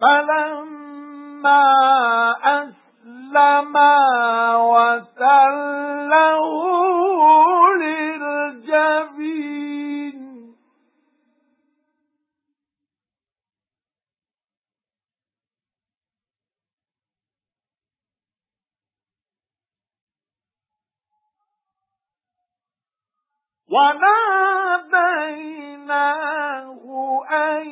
فَلَمَّا أَسْلَمَا وَتَلَّهُ لِلْجَبِينِ. وَنَادَيْنَاهُ أَن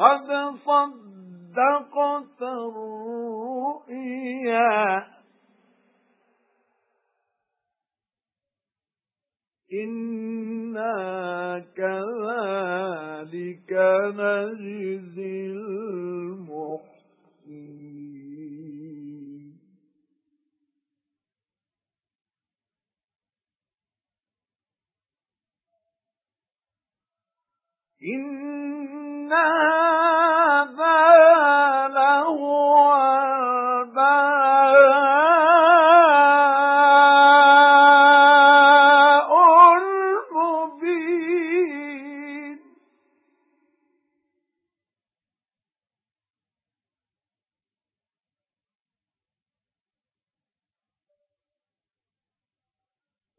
قَدْ صَدَّقْتَ الرُّؤْيَا. إِنَّا كَذَلِكَ نَجْزِي الْمُحْسِنِينَ. إِنَّ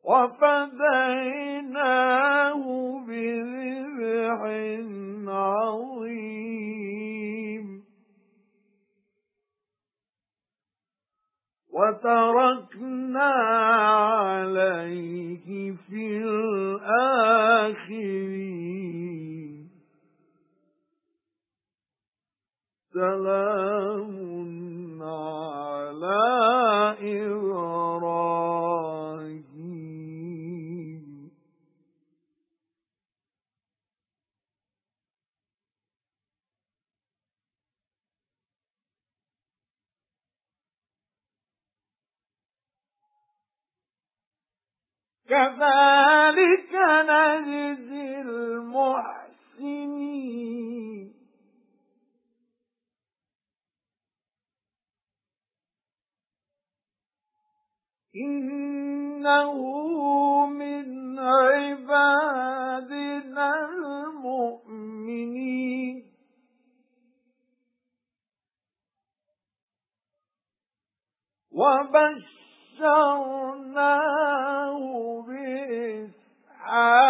وَفَدَيْنَاهُ بِذِبْحٍ عَظِيمٍ. وَتَرَكْنَا عَلَيْهِ فِي الْآخِرِينَ. سَلَامٌ. كَذَلِكَ نَجْزِي الْمُحْسِنِينَ. إِنَّهُ مِنْ عِبَادِنَا الْمُؤْمِنِينَ. وَبَشَّرْنَاهُ آه